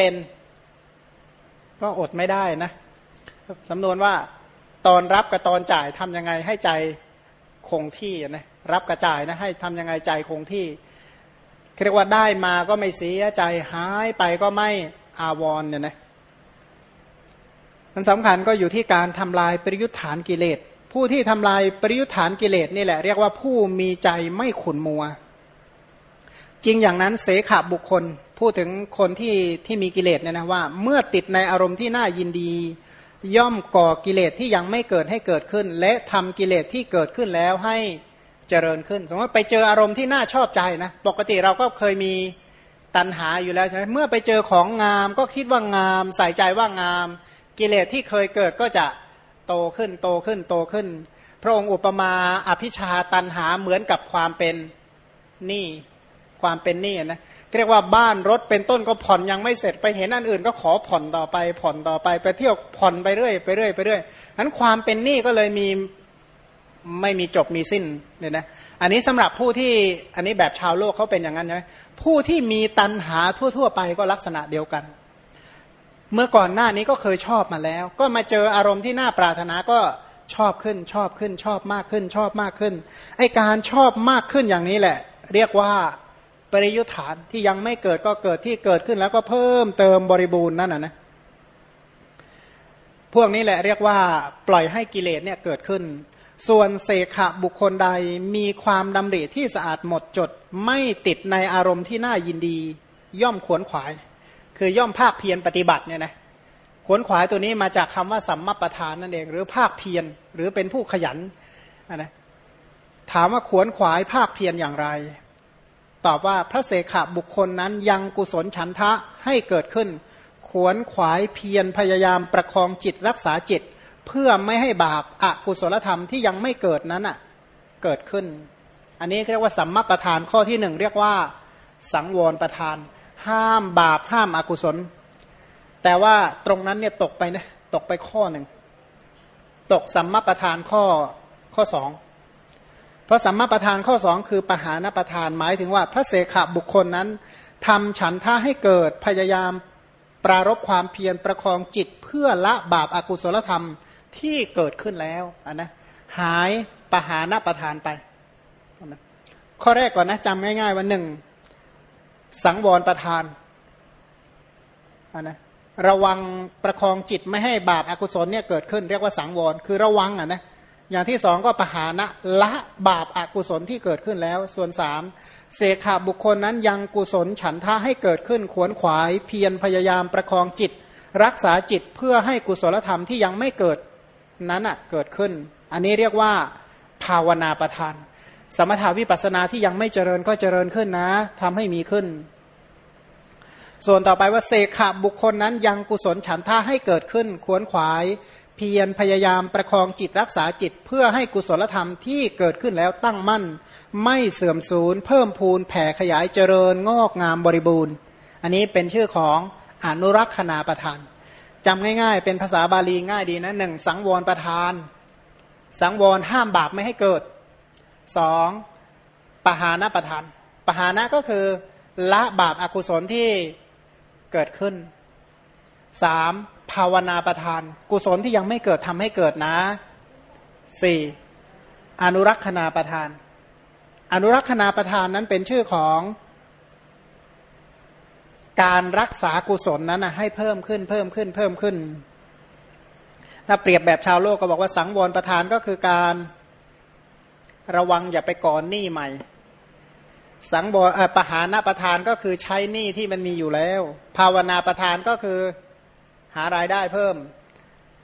เป็น ก็อดไม่ได้นะสำนวนว่าตอนรับกับตอนจ่ายทำยังไงให้ใจคงที่นะรับกระจ่ายนะให้ทำยังไงใจคงที่เรียกว่าได้มาก็ไม่เสียใจหายไปก็ไม่อาวรเนี่ยนะมันสำคัญก็อยู่ที่การทำลายปริยุทธานกิเลส ผู้ที่ทำลายปริยุทธานกิเลสนี่แหละเรียกว่าผู้มีใจไม่ขุนมัว จริงอย่างนั้นเสขบุคคล พูดถึงคนที่ที่มีกิเลสเนี่ยนะว่า เมื่อติดในอารมณ์ที่น่ายินดี ย่อมก่อกิเลสที่ยังไม่เกิดให้เกิดขึ้น และทำกิเลสที่เกิดขึ้นแล้วให้เจริญขึ้น สมมติไปเจออารมณ์ที่น่าชอบใจนะปกติเราก็เคยมีตัณหาอยู่แล้วใช่ไหมเมื่อไปเจอของงามก็คิดว่างาม ใส่ใจว่างาม กิเลสที่เคยเกิดก็จะโตขึ้นโตขึ้นโตขึ้น พระองค์อุปมาอภิชาตันหาเหมือนกับความเป็นหนี้ ความเป็นหนี้นะเรียกว่าบ้านรถเป็นต้นก็ผ่อนยังไม่เสร็จไปเห็นอันอื่น ก็ขอผ่อนต่อไป ผ่อนต่อไปไปเที่ยวผ่อนไปเรื่อยไปเรื่อยไปเรื่อยนั้นความเป็นหนี้ก็เลยมีไม่มีจบมีสิ้นเนี่ยนะอันนี้สำหรับผู้ที่อันนี้แบบชาวโลกเขาเป็นอย่างนั้นใช่ไหมผู้ที่มีตันหาทั่ว ๆ ไปก็ลักษณะเดียวกัน เมื่อก่อนหน้านี้ก็เคยชอบมาแล้ว ก็มาเจออารมณ์ที่น่าปรารถนาก็ชอบขึ้นชอบขึ้นชอบมากขึ้น ชอบมากขึ้นไอการชอบมากขึ้นอย่างนี้แหละ เรียกว่า ปริยุทธานที่ยังไม่เกิดก็เกิดที่เกิดขึ้นแล้วก็เพิ่มเติมบริบูรณ์นั่นนะนะพวกนี้แหละเรียกว่าปล่อยให้กิเลสเนี่ยเกิดขึ้น ส่วนเสขะบุคคลใดมีความดำริที่สะอาดหมดจดไม่ติดในอารมณ์ที่น่ายินดี ย่อมขวนขวาย คือย่อมภาคเพียรปฏิบัติเนี่ยนะขวนขวายตัวนี้มาจากคำว่าสัมมาประธานนั่นเอง หรือภาคเพียรหรือเป็นผู้ขยันนะถามว่าขวนขวายภาคเพียรอย่างไร ตอบว่าพระเสขบุคคลนั้นยังกุศลฉันทะให้เกิดขึ้น ขวนขวายเพียรพยายามประคองจิตรักษาจิต เพื่อไม่ให้บาปอากุศลธรรมที่ยังไม่เกิดนั้นอะเกิดขึ้น อันนี้เรียกว่าสัมมาประธานข้อที่หนึ่งเรียกว่า สังวรประธาน ห้ามบาปห้ามอากุศล แต่ว่าตรงนั้นเนี่ยตกไปนะตกไปข้อหนึ่งตกสัมมาประธานข้อข้อสอง พราะสัมมาประธานข้อสองคือปหานประธานหมายถึงว่าพระเสขบุคคลนั้นทำฉันท่าให้เกิดพยายามปรารบความเพียรประคองจิตเพื่อละบาปอากุศลธรรมที่เกิดขึ้นแล้วนนะหายปหานประธานไป ข้อแรกก่อนนะจำง่ายๆว่าหนึ่งสังวรประทานนะระวังประคองจิตไม่ให้บาปอากุศลเนี่ยเกิดขึ้น เรียกว่าสังวรคือระวังอะนะ อย่างที่สองก็ปหานะละบาปอากุศลที่เกิดขึ้นแล้ว ส่วนสามเสขาบุคคลนั้นยังกุศลฉันท่าให้เกิดขึ้นขวนขวาย เพียรพยายามประคองจิต รักษาจิตเพื่อให้กุศลธรรมที่ยังไม่เกิดนั้นอะเกิดขึ้น อันนี้เรียกว่าภาวนาประทาน สมถาวิปัสนาที่ยังไม่เจริญก็เจริญขึ้นนะทำให้มีขึ้น ส่วนต่อไปว่าเสกขบุคคลนั้นยังกุศลฉันท่าให้เกิดขึ้นขวนขวาย เพียรพยายามประคองจิตรักษาจิต เพื่อให้กุศลธรรมที่เกิดขึ้นแล้วตั้งมั่น ไม่เสื่อมสูญ เพิ่มพูนแผ่ขยายเจริญงอกงามบริบูรณ์ อันนี้เป็นชื่อของอนุรักษณาประธานจำง่ายๆ เป็นภาษาบาลีง่ายดีนะหนึ่งสังวรประธาน สังวรห้ามบาปไม่ให้เกิดสองปหานะประทานปหานะก็คือละบาปอากุศลที่เกิดขึ้นสาม ภาวนาประทาน กุศลที่ยังไม่เกิดทำให้เกิดนะสี่อนุรักษณาประทาน อนุรักษณาประทานนั้นเป็นชื่อของการรักษากุศลนั้นนะให้เพิ่มขึ้นเพิ่มขึ้นเพิ่มขึ้น ถ้าเปรียบแบบชาวโลกก็บอกว่าสังวรประทานก็คือการระวังอย่าไปก่อนหนี้ใหม่ สังบปหานาประทานก็คือใช้หนี้ที่มันมีอยู่แล้ว ภาวนาประทานก็คือ หารายได้เพิ่ม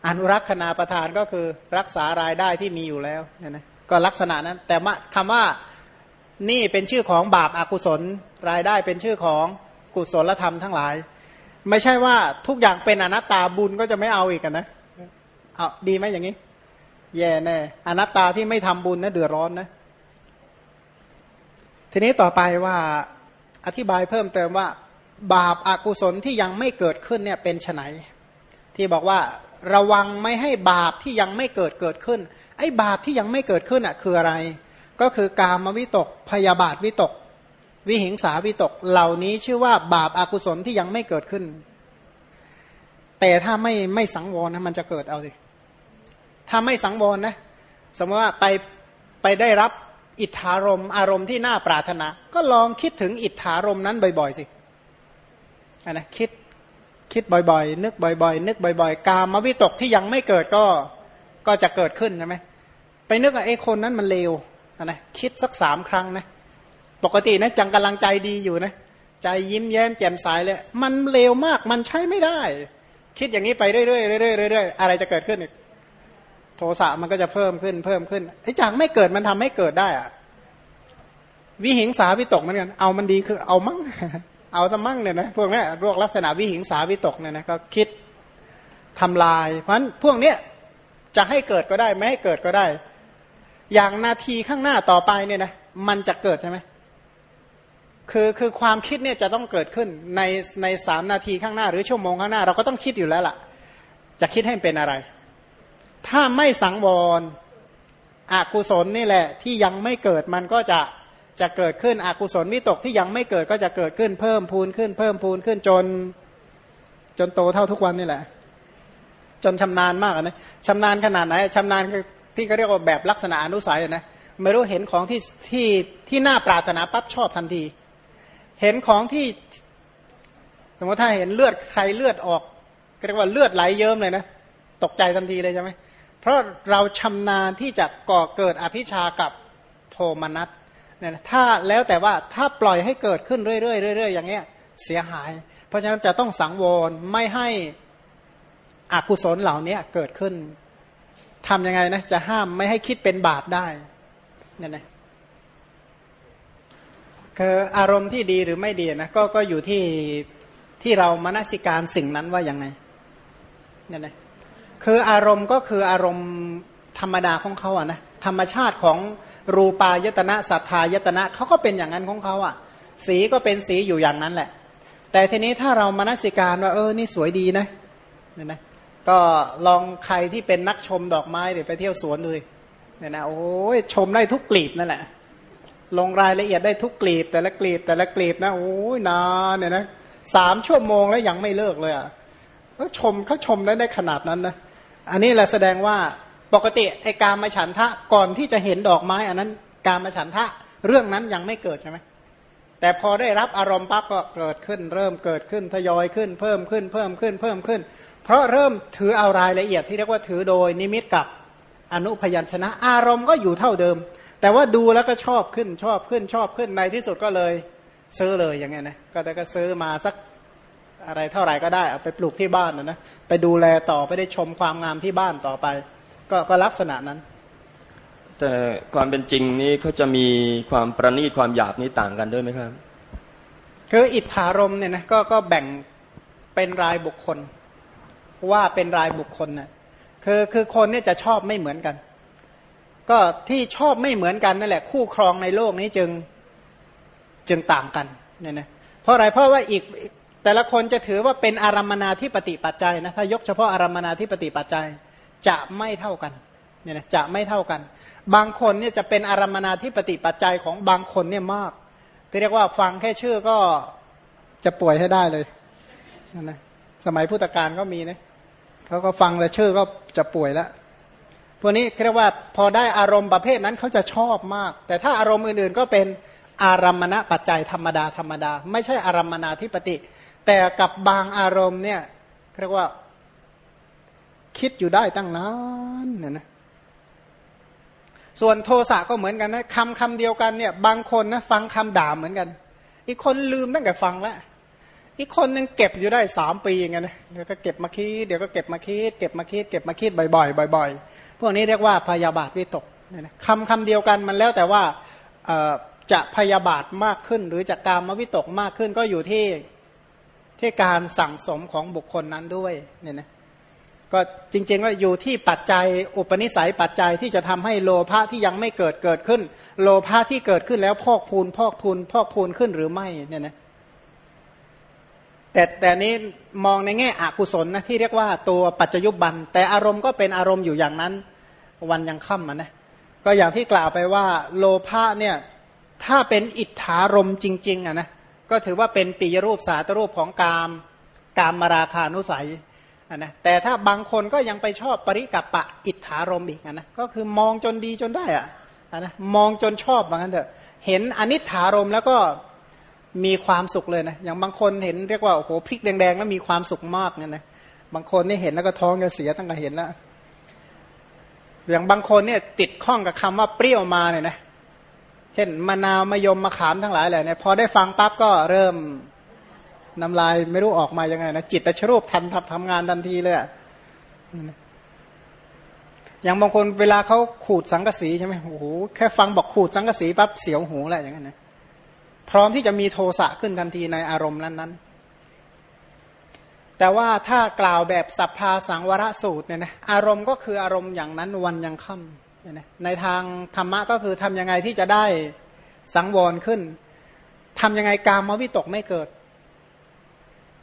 อนุรักษณาประทานก็คือรักษารายได้ที่มีอยู่แล้วเนี่ยนะก็ลักษณะนั้น แต่คำว่านี่เป็นชื่อของบาปอากุศล รายได้เป็นชื่อของกุศลธรรมทั้งหลาย ไม่ใช่ว่าทุกอย่างเป็นอนัตตาบุญก็จะไม่เอาอีกนะเอาดีไหมอย่างนี้ แย่แน่อนัตตาที่ไม่ทำบุญนะเดือดร้อนนะ ทีนี้ต่อไปว่าอธิบายเพิ่มเติมว่า บาปอากุศลที่ยังไม่เกิดขึ้นเนี่ยเป็นไน ที่บอกว่าระวังไม่ให้บาปที่ยังไม่เกิดเกิดขึ้น ไอ้บาปที่ยังไม่เกิดขึ้นอะคืออะไร ก็คือกามวิตกพยาบาทวิตก วิหิงสาวิตกเหล่านี้ชื่อว่าบาปอากุศลที่ยังไม่เกิดขึ้น แต่ถ้าไม่ไม่สังวรนะมันจะเกิดเอาสิถ้าไม่สังวรนะ สมมติว่าไปไปได้รับอิทธารมอารมณ์ที่น่าปรารถนา ก็ลองคิดถึงอิทธารมนั้นบ่อย ๆ สินนะคิด คิดบ่อยๆ นึกบ่อยๆ นึกบ่อยๆ กามวิตกที่ยังไม่เกิดก็ก็จะเกิดขึ้นใช่ไหมไปนึกว่าไอ้คนนั้นมันเลวนะคิดสักสามครั้งนะปกตินะจังกำลังใจดีอยู่นะใจยิ้มแย้มแจ่มใสเลย มันเลวมากมันใช้ไม่ได้ คิดอย่างนี้ไปเรื่อยๆเรื่อยๆเรื่อยๆอะไรจะเกิดขึ้นอีกโทสะมันก็จะเพิ่มขึ้นเพิ่มขึ้นไอ้จากไม่เกิดมันทำให้เกิดได้อะวิหิงสาวิตกเหมือนกันเอามันดีคือเอามั่ง เอาสมั่งเนี่ยนะพวกนี้พวกลักษณะวิหิงสาวิตกเนี่ยนะก็คิดทำลาย เพราะฉะนั้นพวกเนี้ยจะให้เกิดก็ได้ไม่ให้เกิดก็ได้ อย่างนาทีข้างหน้าต่อไปเนี่ยนะมันจะเกิดใช่ไหมคือคือความคิดเนี่ยจะต้องเกิดขึ้นในในสามนาทีข้างหน้าหรือชั่วโมงข้างหน้า เราก็ต้องคิดอยู่แล้วล่ะ จะคิดให้เป็นอะไร ถ้าไม่สังวรอกุศลนี่แหละ ที่ยังไม่เกิดมันก็จะ จะเกิดขึ้นอกุศลวิตกที่ยังไม่เกิดก็จะเกิดขึ้นเพิ่มพูนขึ้นเพิ่มพูนขึ้นจน จนโตเท่าทุกวันนี่แหละ จนชำนาญมากนะชำนาญขนาดไหนชำนาญที่เขาเรียกว่าแบบลักษณะอนุสัยนะไม่รู้เห็นของที่ที่ที่น่าปรารถนาปั๊บชอบทันที เห็นของที่ สมมติถ้าเห็นเลือดใครเลือดออกเรียกว่าเลือดไหลเยิ้มเลยนะตกใจทันทีเลยใช่ไหมเพราะเราชำนาญที่จะก่อเกิดอภิชากับโทมนัส เนี่ยถ้าแล้วแต่ว่าถ้าปล่อยให้เกิดขึ้นเรื่อยๆเรื่อยๆอย่างเงี้ยเสียหาย เพราะฉะนั้นจะต้องสังวรไม่ให้อกุศลเหล่านี้เกิดขึ้นทำยังไงนะจะห้ามไม่ให้คิดเป็นบาปได้เนี่ยนะคืออารมณ์ที่ดีหรือไม่ดีนะก็ก็อยู่ที่ที่เรามนสิการสิ่งนั้นว่ายังไงเนี่ยนะคืออารมณ์ก็คืออารมณ์ธรรมดาของเขาอะนะ ธรรมชาติของรูปายตนะสัทธายตนะเขาก็เป็นอย่างนั้นของเขาอะ สีก็เป็นสีอยู่อย่างนั้นแหละ แต่ทีนี้ถ้าเรามนสิการว่าเออนี่สวยดีนะเนี่ยนะก็ลองใครที่เป็นนักชมดอกไม้เดี๋ยวไปเที่ยวสวนดูเนี่ยนะโอ้ยชมได้ทุกกลีบนั่นแหละ ลงรายละเอียดได้ทุกกลีบ แต่ละกลีบแต่ละกลีบนะโอ้ยนานเนี่ยนะสามชั่วโมงแล้วยังไม่เลิกเลยอะเขาชมเขาชมได้ได้ขนาดนั้นนะอันนี้แหละแสดงว่า ปกติไอ้การมาฉันทะก่อนที่จะเห็นดอกไม้ อันนั้นการมาฉันทะเรื่องนั้นยังไม่เกิดใช่ไหมแต่พอได้รับอารมณ์ปั๊บก็เกิดขึ้น เริ่มเกิดขึ้นทยอยขึ้น เพิ่มขึ้นเพิ่มขึ้นเพิ่มขึ้น เพราะเริ่มถือเอารายละเอียดที่เรียกว่าถือโดยนิมิตกับอนุพยัญชนะอารมณ์ก็อยู่เท่าเดิม แต่ว่าดูแล้วก็ชอบขึ้นชอบขึ้นชอบขึ้นในที่สุดก็เลยซื้อเลยอย่างเงี้ยนะก็แต่ก็ซื้อมาสักอะไรเท่าไหร่ก็ได้เอาไปปลูกที่บ้านนะนะไปดูแลต่อไปได้ชมความงามที่บ้านต่อไป ก็ก็ลักษณะนั้น แต่ความเป็นจริงนี้เขาจะมีความประณีตความหยาบนี้ต่างกันด้วยไหมครับ คืออิทธารมเนี่ยนะก็ก็แบ่งเป็นรายบุคคล ว่าเป็นรายบุคคลนะคือคือคนเนี่ยจะชอบไม่เหมือนกัน ก็ที่ชอบไม่เหมือนกันนั่นแหละ คู่ครองในโลกนี้จึงจึงต่างกันเนี่ยนะเพราะอะไรเพราะว่าอีกแต่ละคนจะถือว่าเป็นอารมนาที่ปฏิปัจจัยนะถ้ายกเฉพาะอารมนาที่ปฏิปัจจัย จะไม่เท่ากันเนี่ยนะจะไม่เท่ากัน บางคนเนี่ยจะเป็นอารมนาที่ปฏิปัจจัยของบางคนเนี่ยมากที่เรียกว่าฟังแค่ชื่อก็จะป่วยให้ได้เลยนะสมัยพุทธกาลก็มีนะเขาก็ฟังแต่ชื่อก็จะป่วยแล้วพวกนี้เรียกว่าพอได้อารมณ์ประเภทนั้นเขาจะชอบมาก แต่ถ้าอารมณ์อื่นๆก็เป็นอารมณปัจจัยธรรมดาธรรมดา ไม่ใช่อารมณาธิปติ แต่กับบางอารมณ์เนี่ยเรียกว่า คิดอยู่ได้ตั้งนานนี่ยนะส่วนโทสะก็เหมือนกันนะคำคำเดียวกันเนี่ย บางคนนะฟังคำด่าเหมือนกัน อีกคนลืมตั้งแต่ฟังแล้วอีกคนนึงเก็บอยู่ได้สามปีอย่างเงี้ยนะเดี๋ยวก็เก็บมาคิดเดี๋ยวก็เก็บมาคิดเก็บมาคิดเก็บมาคิดบ่อยๆบ่อย ๆ พวกนี้เรียกว่าพยาบาทวิตกคำคำเดียวกันมันแล้วแต่ว่าจะพยาบาทมากขึ้น หรือจะการมวิตกมากขึ้นก็อยู่ที่ที่การสั่งสมของบุคคลนั้นด้วยเนี่ยนะ ก็จริงๆก็อยู่ที่ปัจจัยอุปนิสัยปัจจัยที่จะทำให้โลภะที่ยังไม่เกิดเกิดขึ้น โลภะที่เกิดขึ้นแล้วพอกพูนพอกพูนพอกพูนขึ้นหรือไม่เนี่ยนะแต่แต่นี้มองในแง่อกุศลนะที่เรียกว่าตัวปัจจยุบัน แต่อารมณ์ก็เป็นอารมณ์อยู่อย่างนั้น วันยังค่ำนะก็อย่างที่กล่าวไปว่า โลภะเนี่ยถ้าเป็นอิทธารมจริงๆอะนะก็ถือว่าเป็นปียรูปสาตรูปของกามกามมาราคานุสัย นะแต่ถ้าบางคนก็ยังไปชอบปริกับปะอิทธารมอีกนะก็คือมองจนดีจนได้อะนะมองจนชอบว่างั้นเถอะเห็นอนิถารมแล้วก็มีความสุขเลยนะอย่างบางคนเห็นเรียกว่าโอ้โหพริกแดงๆแล้วมีความสุขมากเนี่ยนะบางคนนี่เห็นแล้วก็ท้องจะเสียตั้งแต่เห็นแล้วอย่างบางคนเนี่ยติดข้องกับคำว่าเปรี้ยวมาเนี่ยนะเช่นมะนาวมะยมมะขามทั้งหลายแหละเนี่ยพอได้ฟังปั๊บก็เริ่ม น้ำลายไม่รู้ออกมายังไงนะจิตตชรูปทันทำทำงานทันทีเลยอย่างบางคนเวลาเขาขูดสังกสีใช่ไหมโอ้โหแค่ฟังบอกขูดสังกสีปั๊บเสียวหูแหละอย่างนั้นนะพร้อมที่จะมีโทสะขึ้นทันทีในอารมณ์นั้นๆแต่ว่าถ้ากล่าวแบบสัพพาสังวรสูตรเนี่ยนะอารมณ์ก็คืออารมณ์อย่างนั้นวันยังค่ำในทางธรรมะก็คือทํำยังไงที่จะได้สังวรขึ้น ทํำยังไงกามวิตกไม่เกิด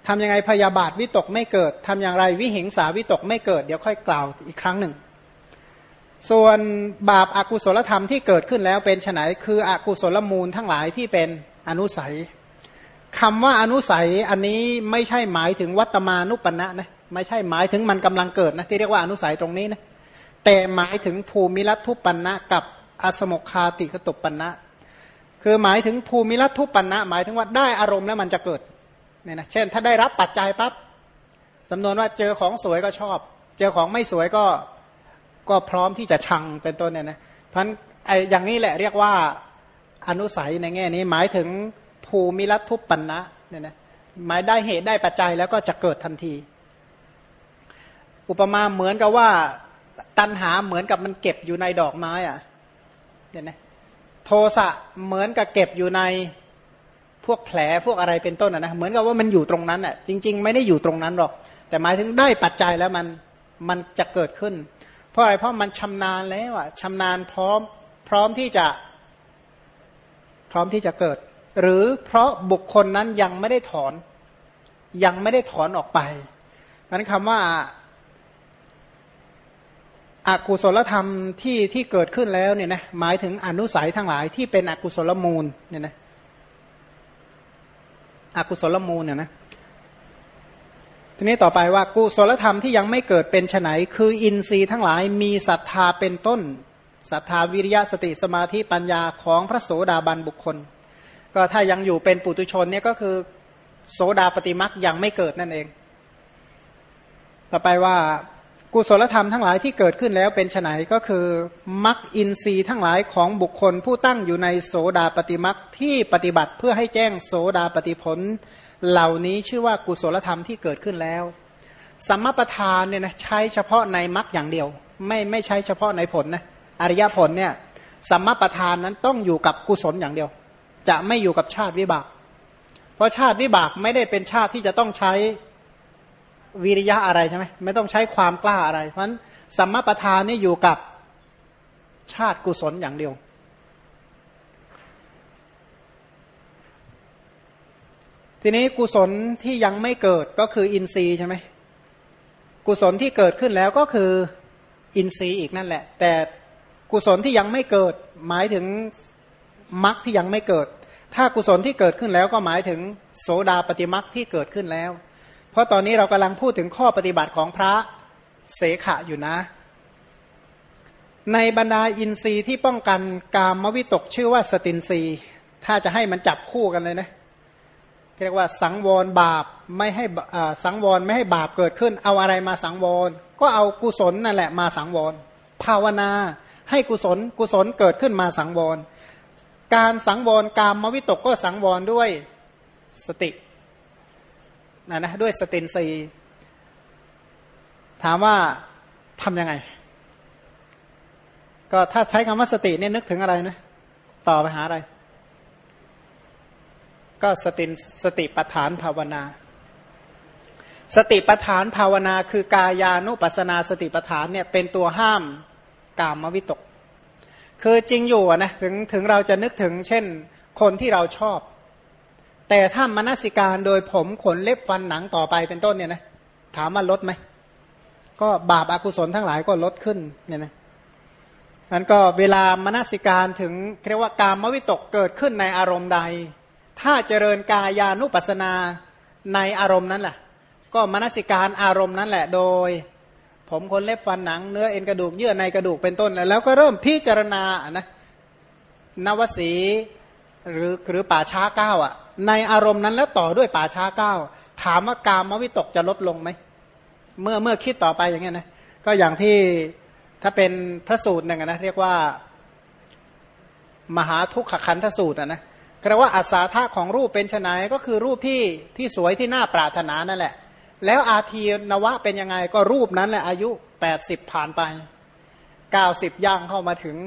ทำยังไงพยาบาทวิตกไม่เกิดทำอย่างไรวิหิงสาวิตกไม่เกิด เดี๋ยวค่อยกล่าวอีกครั้งหนึ่ง ส่วนบาปอากุศลธรรมที่เกิดขึ้นแล้วเป็นไนคืออกุศลมูลทั้งหลายที่เป็นอนุสัยคำว่าอนุสัยอันนี้ไม่ใช่หมายถึงวัตมานุปนะนะไม่ใช่หมายถึงมันกำลังเกิดนะที่เรียกว่าอนุสัยตรงนี้นะแต่หมายถึงภูมิรัตุปันนะกับอสมคาติกตุปันนะคือหมายถึงภูมิรัตุปันนะหมายถึงว่าได้อารมณ์แล้วมันจะเกิด เนี่ยนะเช่น ถ้าได้รับปัจจัยปั๊บสำนวนว่าเจอของสวยก็ชอบ เจอของไม่สวยก็ก็พร้อมที่จะชังเป็นต้นเนี่ยนะเพราะไอ้อย่างนี้แหละเรียกว่าอนุสัยในแง่นี้หมายถึงภูมิรัตุปันนะเนี่ยนะหมายได้เหตุได้ปัจจัยแล้วก็จะเกิดทันที อุปมาเหมือนกับว่าตันหาเหมือนกับมันเก็บอยู่ในดอกไม้อะเนี่ยนะโทสะเหมือนกับเก็บอยู่ใน พวกแผลพวกอะไรเป็นต้นนะเหมือนกับว่ามันอยู่ตรงนั้นอะจริง ๆ ไม่ได้อยู่ตรงนั้นหรอก แต่หมายถึงได้ปัจจัยแล้วมันมันจะเกิดขึ้น เพราะอะไรเพราะมันชำนาญแล้วอะชำนาญพร้อมพร้อมที่จะ พร้อมที่จะเกิด หรือเพราะบุคคลนั้นยังไม่ได้ถอน ยังไม่ได้ถอนออกไปนั้นคำว่าอากุศลธรรมที่ที่เกิดขึ้นแล้วเนี่ยนะหมายถึงอนุสัยทั้งหลายที่เป็นอกุศลมูลเนี่ยนะ อกุศลมูลเนี่ยนะทีนี้ต่อไปว่ากุศลธรรมที่ยังไม่เกิดเป็นไนคืออินทรีย์ทั้งหลายมีศรัทธาเป็นต้นศรัทธาวิริยะสติสมาธิปัญญาของพระโสดาบันบุคคล ก็ถ้ายังอยู่เป็นปุตุชนเนี่ยก็คือโสดาปฏิมักยังไม่เกิดนั่นเอง ต่อไปว่า กุศลธรรมทั้งหลายที่เกิดขึ้นแล้วเป็นไนก็คือมักอินทรีย์ทั้งหลายของบุคคลผู้ตั้งอยู่ในโสดาปฏิมักที่ปฏิบัติเพื่อให้แจ้งโสดาปฏิผล เหล่านี้ชื่อว่ากุศลธรรมที่เกิดขึ้นแล้วสัมมาประธานเนี่ยนะใช้เฉพาะในมักอย่างเดียว ไม่ไม่ใช้เฉพาะในผลนะอริยผลเนี่ยสัมมาประธานนั้นต้องอยู่กับกุศลอย่างเดียว จะไม่อยู่กับชาติวิบาก เพราะชาติวิบากไม่ได้เป็นชาติที่จะต้องใช้ วิริยะอะไรใช่ไหมไม่ต้องใช้ความกล้าอะไร เพราะฉะนั้นสัมมาประธานนี่อยู่กับชาติกุศลอย่างเดียว ทีนี้กุศลที่ยังไม่เกิดก็คืออินทรีย์ใช่ไหมกุศลที่เกิดขึ้นแล้วก็คืออินทรีย์อีกนั่นแหละ แต่กุศลที่ยังไม่เกิด หมายถึงมรรคที่ยังไม่เกิด ถ้ากุศลที่เกิดขึ้นแล้วก็หมายถึงโสดาปฏิมรรคที่เกิดขึ้นแล้ว เพราะตอนนี้เรากำลังพูดถึงข้อปฏิบัติของพระเสขะอยู่นะ ในบรรดาอินทรีย์ที่ป้องกันกามวิตกชื่อว่าสตินทรีย์ ถ้าจะให้มันจับคู่กันเลยนะเรียกว่าสังวรบาปไม่ให้สังวรไม่ให้บาปเกิดขึ้น เอาอะไรมาสังวร ก็เอากุศลนั่นแหละมาสังวร ภาวนาให้กุศลกุศลเกิดขึ้นมาสังวร การสังวรกามวิตกก็สังวรด้วยสติ นะนะด้วยสตินซีถามว่าทำยังไง ก็ถ้าใช้คำว่าสติเนี่ยนึกถึงอะไรนะ ต่อไปหาอะไร ก็สตินสติปฐานภาวนา สติปฐานภาวนา คือกายานุปัสนาสติปฐานเนี่ยเป็นตัวห้ามกามวิตก คือจริงอยู่นะถึงถึงเราจะนึกถึง เช่น คนที่เราชอบ แต่ถ้ามนสิการโดยผมขนเล็บฟันหนังต่อไปเป็นต้นเนี่ยนะถามว่าลดไหม ก็บาปอากุศลทั้งหลายก็ลดขึ้นเนี่ยนะมันก็เวลามนสิการถึงเรียกว่าการมวิตกเกิดขึ้นในอารมณ์ใด ถ้าเจริญกายานุปัสนาในอารมณ์นั้นแหละก็มนสิการอารมณ์นั้นแหละโดย ผมคนเล็บฟันหนังเนื้อเอ็นกระดูกเยื่อในกระดูกเป็นต้น แล้วก็เริ่มพิจารณานะนวสี หรือหรือป่าช้าเก้าอะ ในอารมณ์นั้นแล้วต่อด้วยป่าช้าเก้าถามว่ากามวิตกจะลดลงไหมเมื่อเมื่อคิดต่อไปอย่างเงี้ยนะก็อย่างที่ถ้าเป็นพระสูตรหนึ่งนะเรียกว่า มหาทุกขคันธสูตรนะกระว่าอัศาธาของรูปเป็นไนก็คือรูปที่ที่สวยที่น่าปรารถนานั่นแหละ แล้วอาทีนวะเป็นยังไงก็รูปนั้นแหละอายุแปดสิบผ่านไปเก้าสิบย่างเข้ามาถึง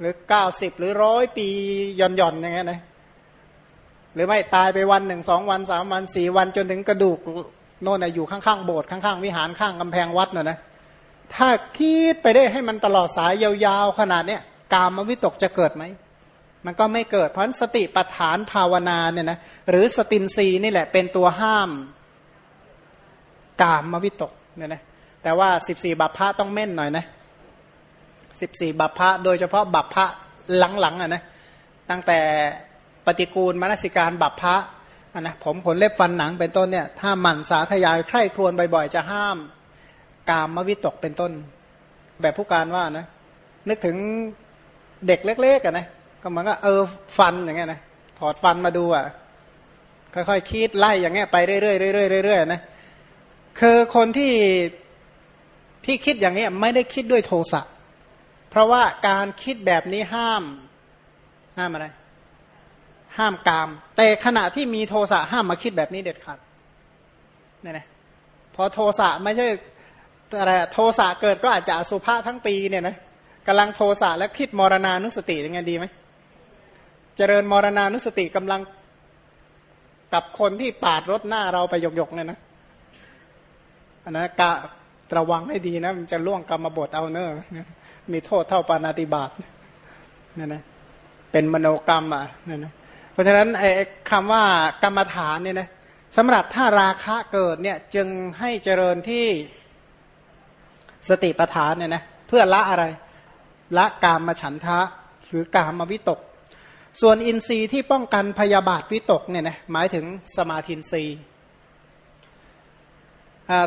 หรือเก้าสิบหรือร้อยปีหย่อนย่อนอย่างเงี้ยนะหรือไม่ตายไปวันหนึ่งสองวันสามวันสี่วันจนถึงกระดูกโน่นอยู่ข้างๆโบสถ์ข้างๆวิหารข้างกำแพงวัดน่ะนะถ้าคิดไปได้ให้มันตลอดสายยาวๆขนาดเนี้ยกามวิตกจะเกิดไหมมันก็ไม่เกิดเพราะสติปัฏฐานภาวนาเนี่ยนะหรือสตินซีนี่แหละเป็นตัวห้ามกามวิตกเนี่ยนะแต่ว่าสิบสี่บัพพะต้องเม่นหน่อยนะ สิบสี่บัพพะ โดยเฉพาะบัพพะหลังๆอะนะตั้งแต่ปฏิกูลมนสิการบัพพะนะผมขนเล็บฟันหนังเป็นต้นเนี่ยถ้าหมั่นสาธยายใคร่ครวญบ่อยๆ จะห้ามกามวิตกเป็นต้น แบบผู้การว่านะนึกถึงเด็กเล็กๆกันนะก็มันก็เออฟันอย่างเงี้ยนะถอดฟันมาดูอะค่อยๆคิดไล่อย่างเงี้ยไปเรื่อยๆเรื่อยๆเรื่อยๆนะคือคนที่ที่คิดอย่างเงี้ยไม่ได้คิดด้วยโทสะ เพราะว่าการคิดแบบนี้ห้าม ห้ามอะไร ห้ามกาม แต่ขณะที่มีโทสะห้ามมาคิดแบบนี้เด็ดขาดเนี่ยนะพอโทสะไม่ใช่อะไรโทสะเกิดก็อาจจะสุภะทั้งปีเนี่ยนะกำลังโทสะและคิดมรณานุสติยังไงดีไหมเจริญมรณานุสติกำลังกับคนที่ปาดรถหน้าเราไปหยกๆเนี่ยนะอันนั้นกะ ระวังให้ดีนะมันจะล่วงกรรมบทเอาเนอะมีโทษเท่าปานาติบาตนี่นะเป็นมโนกรรมอะนี่นะเพราะฉะนั้นไอ้คำว่ากรรมฐานเนี่ยนะสำหรับถ้าราคะเกิดเนี่ยจึงให้เจริญที่สติปัฏฐานเนี่ยนะเพื่อละอะไร ละกามมาฉันทะหรือกามมาวิตก ส่วนอินทรีย์ที่ป้องกันพยาบาทวิตกเนี่ยนะหมายถึงสมาธินทรีย์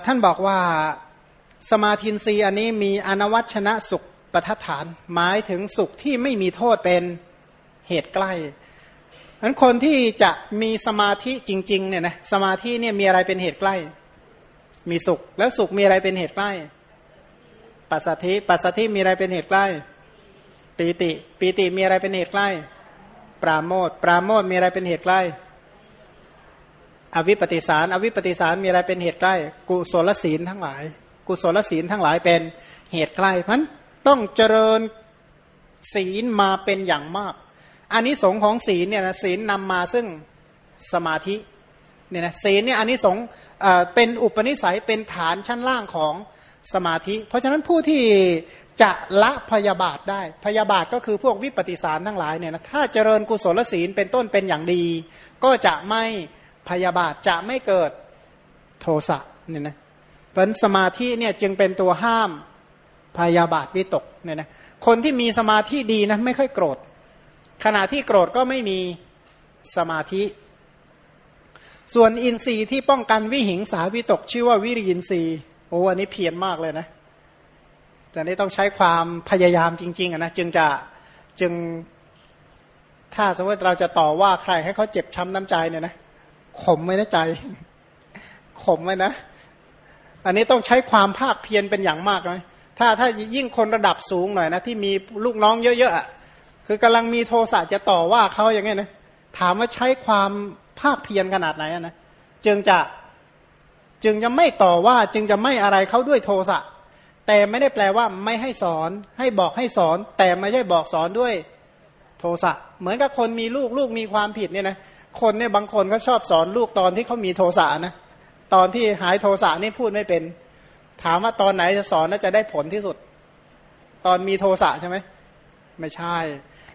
ท่านบอกว่า สมาธินรีอันนี้มีอนวัชนะสุขประทัฐาน หมายถึงสุขที่ไม่มีโทษเป็นเหตุใกล้นั้นคนที่จะมีสมาธิจริงๆเนี่ยนะสมาธิเนี่ยมีอะไรเป็นเหตุใกล้ มีสุขแล้วสุขมีอะไรเป็นเหตุใกล้ปัสสัทธิปัสสัทธิมีอะไรเป็นเหตุใกล้ปีติปีติมีอะไรเป็นเหตุใกล้ ปราโมทปราโมทมีอะไรเป็นเหตุใกล้ อวิปปิสาร อวิปปิสารมีอะไรเป็นเหตุใกล้ กุศลศีลทั้งหลาย กุศลศีลทั้งหลายเป็นเหตุใกล้เพราะต้องเจริญศีลมาเป็นอย่างมากอันนี้สงของศีลเนี่ยนะศีลนำมาซึ่งสมาธิเนี่ยนะศีลเนี่ยอันนี้สงเป็นอุปนิสัยเป็นฐานชั้นล่างของสมาธิ เพราะฉะนั้นผู้ที่จะละพยาบาทได้พยาบาทก็คือพวกวิปฏิสารทั้งหลายเนี่ยนะถ้าเจริญกุศลศีลเป็นต้นเป็นอย่างดี ก็จะไม่พยาบาทจะไม่เกิดโทสะเนี่ยนะ เพราะสมาธิเนี่ยจึงเป็นตัวห้ามพยาบาทวิตกเนี่ยนะคนที่มีสมาธิดีนะไม่ค่อยโกรธ ขณะที่โกรธก็ไม่มีสมาธิ ส่วนอินทรีย์ที่ป้องกันวิหิงสาวิตก ชื่อว่าวิริยินทรีย์โอ้อันนี้เพียรมากเลยนะแต่นี้ต้องใช้ความพยายามจริงๆนะจึงจะจึงถ้าสมมติเราจะต่อว่าใครให้เขาเจ็บช้าน้ำใจเนี่ยนะขมไม่ได้ใจขมไว้นะ อันนี้ต้องใช้ความภาคเพียรเป็นอย่างมากเลยถ้าถ้ายิ่งคนระดับสูงหน่อยนะที่มีลูกน้องเยอะๆคือกำลังมีโทสะจะต่อว่าเขาอย่างเงี้ยนะถามว่าใช้ความภาคเพียรขนาดไหนนะจึงจะจึงจะไม่ต่อว่าจึงจะไม่อะไรเขาด้วยโทสะแต่ไม่ได้แปลว่าไม่ให้สอน ให้บอกให้สอน แต่ไม่ใช่บอกสอนด้วยโทสะเหมือนกับคนมีลูกลูกมีความผิดเนี่ยนะคนเนี่ยบางคนก็ชอบสอนลูกตอนที่เขามีโทสะนะ ตอนที่หายโทสะนี่พูดไม่เป็น ถามว่าตอนไหนจะสอนน่าจะได้ผลที่สุด ตอนมีโทสะใช่ไหมไม่ใช่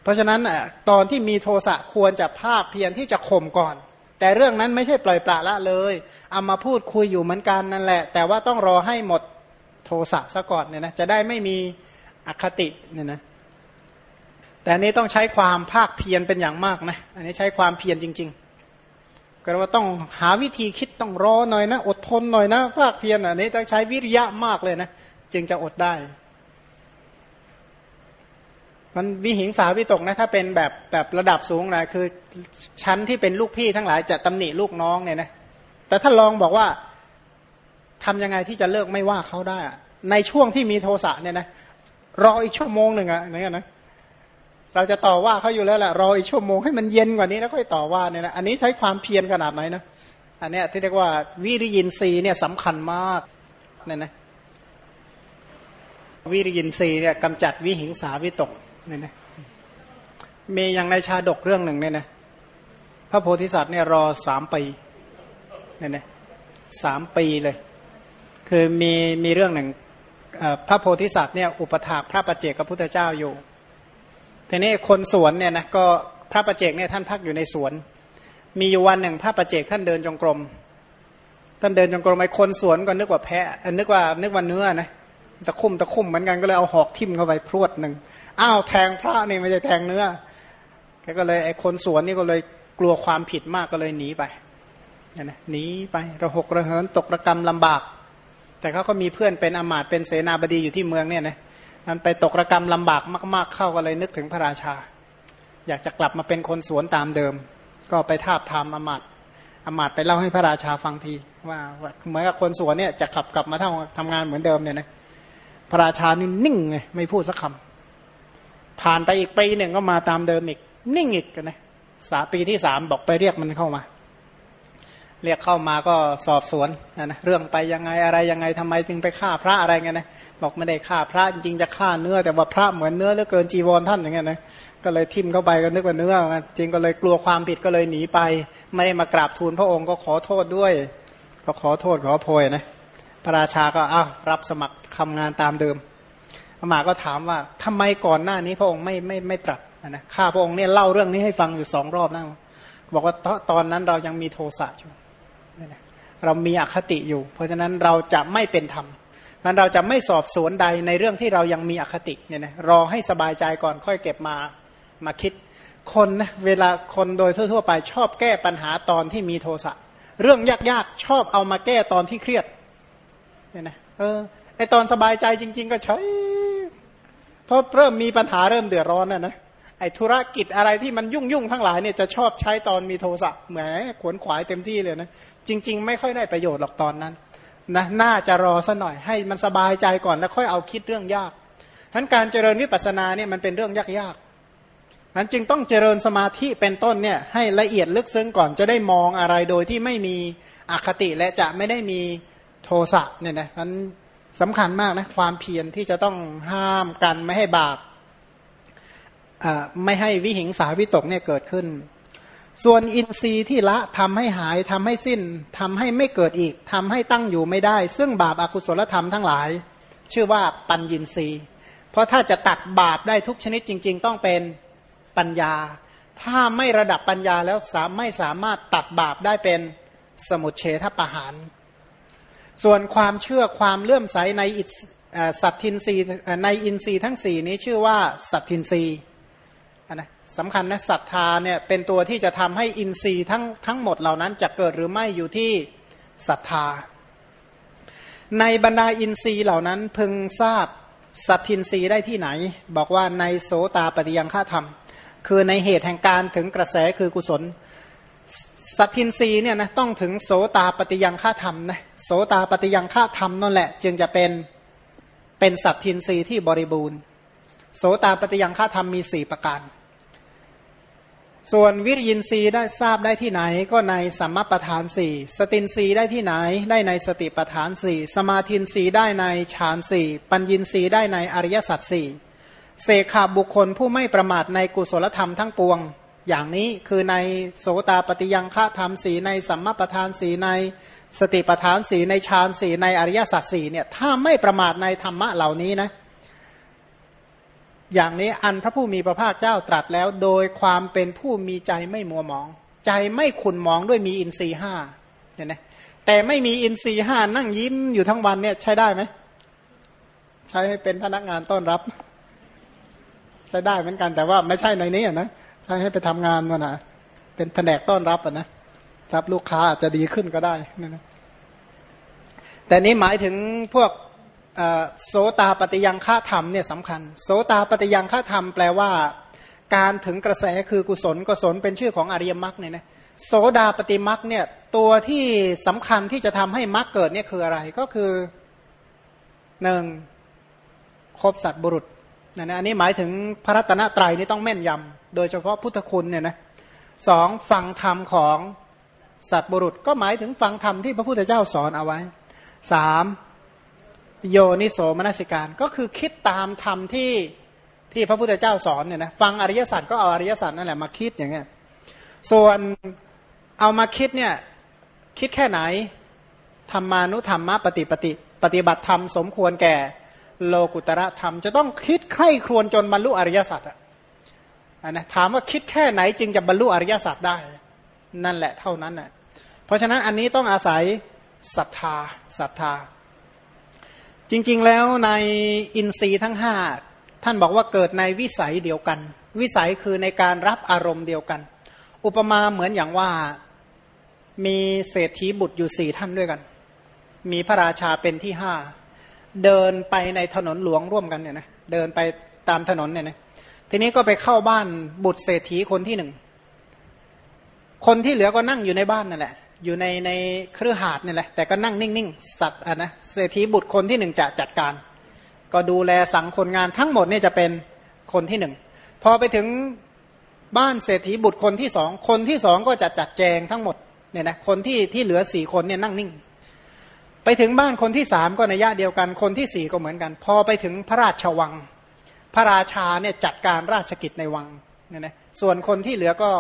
เพราะฉะนั้นอะตอนที่มีโทสะควรจะภาคเพียรที่จะข่มก่อน แต่เรื่องนั้นไม่ใช่ปล่อยปละละเลยเอามาพูดคุยอยู่เหมือนกันนั่นแหละ แต่ว่าต้องรอให้หมดโทสะซะก่อนเนี่ยนะจะได้ไม่มีอคติเนี่ยนะแต่นี้ต้องใช้ความภาคเพียรเป็นอย่างมากนะอันนี้ใช้ความเพียรจริง ก็ว่าต้องหาวิธีคิดต้องรอหน่อยนะ อดทนหน่อยนะภาคเพียรอันนี้ต้องใช้วิริยะมากเลยนะ จึงจะอดได้ มันวิหิงสาวิตกนะ ถ้าเป็นแบบแบบระดับสูงนะคือชั้นที่เป็นลูกพี่ทั้งหลายจะตำหนิลูกน้องเนี่ยนะแต่ถ้าลองบอกว่าทำยังไงที่จะเลิกไม่ว่าเขาได้ ในช่วงที่มีโทสะเนี่ยนะรออีกชั่วโมงหนึ่งอะอย่างเงี้ยนะ เราจะต่อว่าเขาอยู่แล้วแหละรออีกชั่วโมงให้มันเย็นกว่านี้แล้วค่อยต่อว่าเนี่ยนะอันนี้ใช้ความเพียรขนาดไหนนะอันเนี้ยที่เรียกว่าวิริยินทรีย์เนี่ยสำคัญมากเนี่ยนะวิริยินทรีย์เนี่ยกำจัดวิหิงสาวิตกเนี่ยนะมีอย่างในชาดกเรื่องหนึ่งเนี่ยนะพระโพธิสัตว์เนี่ยรอสามปีเนี่ยนะสามปีเลย คือมีมีเรื่องหนึ่งพระโพธิสัตว์เนี่ยอุปถากพระประเจกพระพุทธเจ้าอยู่ ทีนี้คนสวนเนี่ยนะก็พระประเจกเนี่ยท่านพักอยู่ในสวน มีอยู่วันหนึ่งพระประเจกท่านเดินจงกรมท่านเดินจงกรมไอ้คนสวนก็นึกว่าแพะนึกว่านึกว่าเนื้อนะตะคุ่มตะคุ่มเหมือนกันก็เลยเอาหอกทิ่มเข้าไปพรวดหนึ่งอ้าวแทงพระนี่ไม่ใช่แทงเนื้อแกก็เลยไอ้คนสวนนี่ก็เลยกลัวความผิดมากก็เลยหนีไปนะหนีไประหกระเหินตกระกรรมลำบาก แต่เขาก็มีเพื่อนเป็นอมาตเป็นเสนาบดีอยู่ที่เมืองเนี่ยนะมั นไปตกระกรรมลำบากมากๆเข้าก็เลยนึกถึงพระราชา อยากจะกลับมาเป็นคนสวนตามเดิม ก็ไปทาบทามอมาตอมาตไปเล่าให้พระราชาฟังที ว่าเหมือนกับคนสวนเนี่ยจะกลับกลับมาทำทำงานเหมือนเดิมเนี่ยนะพระราชานี่นิ่งไงไม่พูดสักคำผ่านไปอีกปีหนึ่งก็มาตามเดิมอีก นิ่งอีกกันนะสาปีที่สามบอกไปเรียกมันเข้ามา เรียกเข้ามาก็สอบสวนนะเรื่องไปยังไงอะไรยังไงทำไมจึงไปฆ่าพระอะไรเงี้ยนะบอกไม่ได้ฆ่าพระจริงจะฆ่าเนื้อ แต่ว่าพระเหมือนเนื้อเหลือเกินจีวรท่านอย่างเงี้ยนะก็เลยทิ่มเข้าไปก็นึกว่าเนื้อจริงก็เลยกลัวความผิดก็เลยหนีไป ไม่ได้มากราบทูลพระองค์ก็ขอโทษด้วย ก็ขอโทษขอโพยนะพระราชาก็อ้าวรับสมัครทำงานตามเดิมพระมาก็ถามว่าทำไมก่อนหน้านี้พระองค์ไม่ไม่ไม่ตรัสนะข้าพระองค์เนี่ยเล่าเรื่องนี้ให้ฟังอยู่สองรอบนะบอกว่าตอนนั้นเรายังมีโทสะอยู่ เรามีอคติอยู่ เพราะฉะนั้นเราจะไม่เป็นธรรมมันเราจะไม่สอบสวนใดในเรื่องที่เรายังมีอคติเนี่ยนะรอให้สบายใจก่อนค่อยเก็บมามาคิด คนนะเวลาคนโดยทั่วไปชอบแก้ปัญหาตอนที่มีโทสะเรื่องยากๆชอบเอามาแก้ตอนที่เครียดเนี่ยนะเออไอตอนสบายใจจริง ๆ ก็ใช้เพราะเริ่มมีปัญหาเริ่มเดือดร้อนน่ะนะไอธุรกิจอะไรที่มันยุ่งยุ่งทั้งหลายเนี่ยจะชอบใช้ตอนมีโทสะเหมขวนขวายเต็มที่เลยนะ จริง ๆ ไม่ค่อยได้ประโยชน์หรอกตอนนั้นนะน่าจะรอสัหน่อยให้มันสบายใจก่อนแล้วค่อยเอาคิดเรื่องยากฉะนั้นการเจริญวิปัสสนาเนี่ยมันเป็นเรื่องยากยากนั้นจึงต้องเจริญสมาธิเป็นต้นเนี่ยให้ละเอียดลึกซึ้งก่อนจะได้มองอะไรโดยที่ไม่มีอคติและจะไม่ได้มีโทสะเนี่ยนะมันสำคัญมากนะความเพียรที่จะต้องห้ามกันไม่ให้บาปไม่ให้วิหิงสาวิตกเนี่ยเกิดขึ้น ส่วนอินทรีย์ที่ละทำให้หายทำให้สิ้นทำให้ไม่เกิดอีกทำให้ตั้งอยู่ไม่ได้ ซึ่งบาปอากุศลธรรมทั้งหลาย ชื่อว่าปัญญินทรีย์ เพราะถ้าจะตัดบาปได้ทุกชนิดจริง ๆ ต้องเป็นปัญญา ถ้าไม่ระดับปัญญาแล้วสามไม่สามารถตัดบาปได้เป็นสมุทเฉทประหาร ส่วนความเชื่อความเลื่อมใสในสัตทินรีในอินทรีย์ทั้งสี่นี้ชื่อว่าสัตทินรีนะ สำคัญนะศรัทธาเนี่ยเป็นตัวที่จะทำให้อินทรีย์ทั้งทั้งหมดเหล่านั้นจะเกิดหรือไม่อยู่ที่ศรัทธา ในบรรดาอินทรีย์เหล่านั้นพึงทราบสัตทินรีได้ที่ไหน บอกว่าในโสตาปฏิยังฆาธรรม คือในเหตุแห่งการถึงกระแสคือกุศล สัตทินรีเนี่ยนะต้องถึงโสตาปฏิยังฆาธรรมนะโสตาปฏิยังฆาธรรมนั่นแหละ จึงจะเป็นเป็นสัตทินรีที่บริบูรณ์ โสตาปฏิยังฆาธรรมมีสี่ประการ ส่วนวิริยินทรีย์ได้ทราบได้ที่ไหน ก็ในสัมมาประธานสี่สตินทรีย์ได้ที่ไหน ได้ในสติประธานสี่สมาธินทรีย์ได้ในฌานสี่ปัญญินทรีย์ได้ในอริยสัจสี่เสกขาบุคคลผู้ไม่ประมาทในกุศลธรรมทั้งปวง อย่างนี้คือในโสตาปฏิยังฆธรรมสีในสัมมาประธานสีในสติประธานสีในฌานสีในอริยสัจสี่เนี่ยถ้าไม่ประมาทในธรรมะเหล่านี้นะ อย่างนี้อันพระผู้มีพระภาคเจ้าตรัสแล้ว โดยความเป็นผู้มีใจไม่มัวมอง ใจไม่ขุนมองด้วยมีอินทรีห้าเนี่ยนะแต่ไม่มีอินทรีห้านั่งยิ้มอยู่ทั้งวันเนี่ยใช้ได้ไหมใช้ให้เป็นพนักงานต้อนรับ ใช้ได้เหมือนกันแต่ว่าไม่ใช่ในนี้นะใช้ให้ไปทำงานมันนะเป็นแผนกต้อนรับอะนะรับลูกค้าอาจจะดีขึ้นก็ได้นะนะแต่นี้หมายถึงพวก โสตาปฏิยังฆาธรรมเนี่ยสำคัญ โสตาปฏิยังฆาธรรมแปลว่า การถึงกระแสคือกุศลกุศลเป็นชื่อของอริยมรรคเนี่ยนะโสดาปฏิมรรคเนี่ยตัวที่สำคัญที่จะทำให้มรรคเกิดเนี่ยคืออะไรก็คือหนึ่งครบสัตว์บุรุษนะนะอันนี้หมายถึงพระรัตนตรัยนี่ต้องแม่นยำโดยเฉพาะพุทธคุณเนี่ยนะสองฟังธรรมของสัตว์บุรุษ ก็หมายถึงฟังธรรมที่พระพุทธเจ้าสอนเอาไว้สาม โยนิโสมนสิการ ก็คือคิดตามธรรมที่ที่พระพุทธเจ้าสอนเนี่ยนะฟังอริยสัจก็เอาอริยสัจนั่นแหละมาคิดอย่างเงี้ยส่วนเอามาคิดเนี่ยคิดแค่ไหนธรรมานุธรรมะปฏิปฏิปฏิบัติธรรมสมควรแก่โลกุตระธรรม จะต้องคิดใคร่ครวญจนบรรลุอริยสัจอะนะถามว่าคิดแค่ไหนจึงจะบรรลุอริยสัจได้ นั่นแหละเท่านั้นน่ะเพราะฉะนั้นอันนี้ต้องอาศัยศรัทธาศรัทธา จริง ๆ แล้วในอินทรีย์ทั้งห้าท่านบอกว่าเกิดในวิสัยเดียวกัน วิสัยคือในการรับอารมณ์เดียวกัน อุปมาเหมือนอย่างว่ามีเศรษฐีบุตรอยู่สี่ท่านด้วยกัน มีพระราชาเป็นที่ห้าเดินไปในถนนหลวงร่วมกันเนี่ยนะเดินไปตามถนนเนี่ยนะทีนี้ก็ไปเข้าบ้านบุตรเศรษฐีคนที่หนึ่งคนที่เหลือก็นั่งอยู่ในบ้านนั่นแหละ อยู่ในในเครือหาดนี่แหละ แต่ก็นั่งนิ่งๆ สัตว์อะนะเศรษฐีบุตรคนที่หนึ่งจะจัดการ ก็ดูแลสั่งคนงานทั้งหมดเนี่ยจะเป็นคนที่หนึ่งพอไปถึงบ้านเศรษฐีบุตรคนที่สองคนที่สองก็จะจัดแจงทั้งหมดเนี่ยนะคนที่ที่เหลือสี่คนเนี่ยนั่งนิ่ง ไปถึงบ้านคนที่สามก็ในยะเดียวกัน คนที่สี่ก็เหมือนกัน พอไปถึงพระราชวัง พระราชาเนี่ยจัดการราชกิจในวังเนี่ยนะส่วนคนที่เหลือก็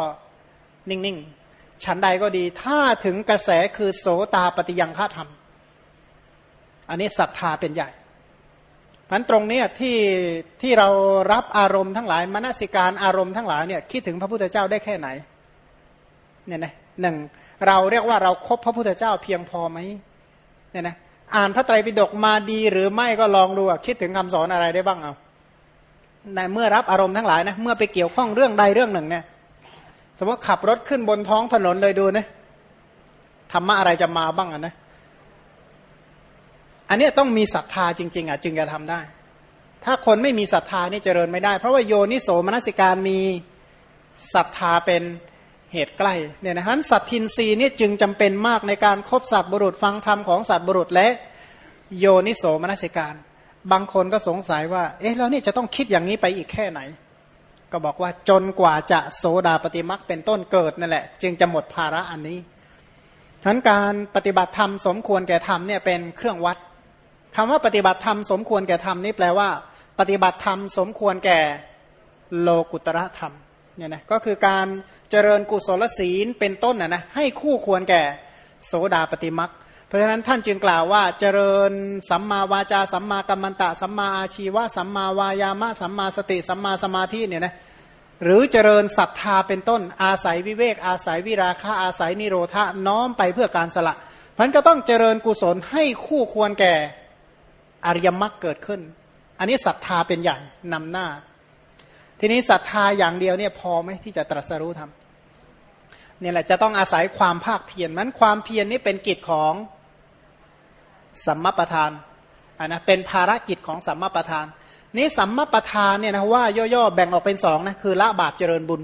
นิ่งๆ ฉันใดก็ดี ถ้าถึงกระแสคือโสตาปฏิยังฆาธรรม อันนี้ศรัทธาเป็นใหญ่พันตรงนี้ที่ที่เรารับอารมณ์ทั้งหลายมนสิการอารมณ์ทั้งหลายเนี่ยคิดถึงพระพุทธเจ้าได้แค่ไหนเนี่ยนะหนึ่งเราเรียกว่าเราครบพระพุทธเจ้าเพียงพอไหมเนี่ยนะอ่านพระไตรปิฎกมาดีหรือไม่ก็ลองดูคิดถึงคำสอนอะไรได้บ้างเอาในเมื่อรับอารมณ์ทั้งหลายนะเมื่อไปเกี่ยวข้องเรื่องใดเรื่องหนึ่งเนี่ย สมมติขับรถขึ้นบนท้องถนนเลยดูนะธรรมะอะไรจะมาบ้างอะนะ อันนี้ต้องมีศรัทธาจริง ๆ อะ จึงจะทำได้ ถ้าคนไม่มีศรัทธานี่เจริญไม่ได้ เพราะว่าโยนิโสมนสิการมีศรัทธาเป็นเหตุใกล้เนี่ยนะฮะสัตทินรีนี่จึงจำเป็นมากในการครบสัตว์บุรุษฟังธรรมของสัตว์บุรุษและโยนิโสมนสิการ บางคนก็สงสัยว่า เอ๊ะแล้วนี่จะต้องคิดอย่างนี้ไปอีกแค่ไหน ก็บอกว่าจนกว่าจะโสดาปฏิมักเป็นต้นเกิดนั่นแหละ จึงจะหมดภาระอันนี้ฉะนั้นการปฏิบัติธรรมสมควรแก่ธรรมเนี่ยเป็นเครื่องวัดคำว่าปฏิบัติธรรมสมควรแก่ธรรมนี่แปลว่า ปฏิบัติธรรมสมควรแก่โลกุตระธรรมเนี่ยนะก็คือการเจริญกุศลศีลเป็นต้นนะนะให้คู่ควรแก่โสดาปฏิมักเพราะฉะนั้นท่านจึงกล่าวว่าเจริญสัมมาวาจาสัมมากัมมันตะ สัมมาอาชีวะสัมมาวายามะสัมมาสติ สัมมาสมาธิเนี่ยนะหรือเจริญศรัทธาเป็นต้นอาศัยวิเวก อาศัยวิราคะอาศัยนิโรธะน้อมไปเพื่อการสละมันก็ต้องเจริญกุศลให้คู่ควรแก่อริยมรรคเกิดขึ้น อันนี้ศรัทธาเป็นอย่างนำหน้า ทีนี้ศรัทธาอย่างเดียวเนี่ยพอไหมที่จะตรัสรู้ทำเนี่ยแหละจะต้องอาศัยความภาคเพียรมันความเพียรนี่เป็นกิจของ สัมมาประธานอ่านะเป็นภารกิจของสัมมาประธาน นี้สัมมาประธานเนี่ยนะว่าย่อๆแบ่งออกเป็นสองนะคือละบาปเจริญบุญ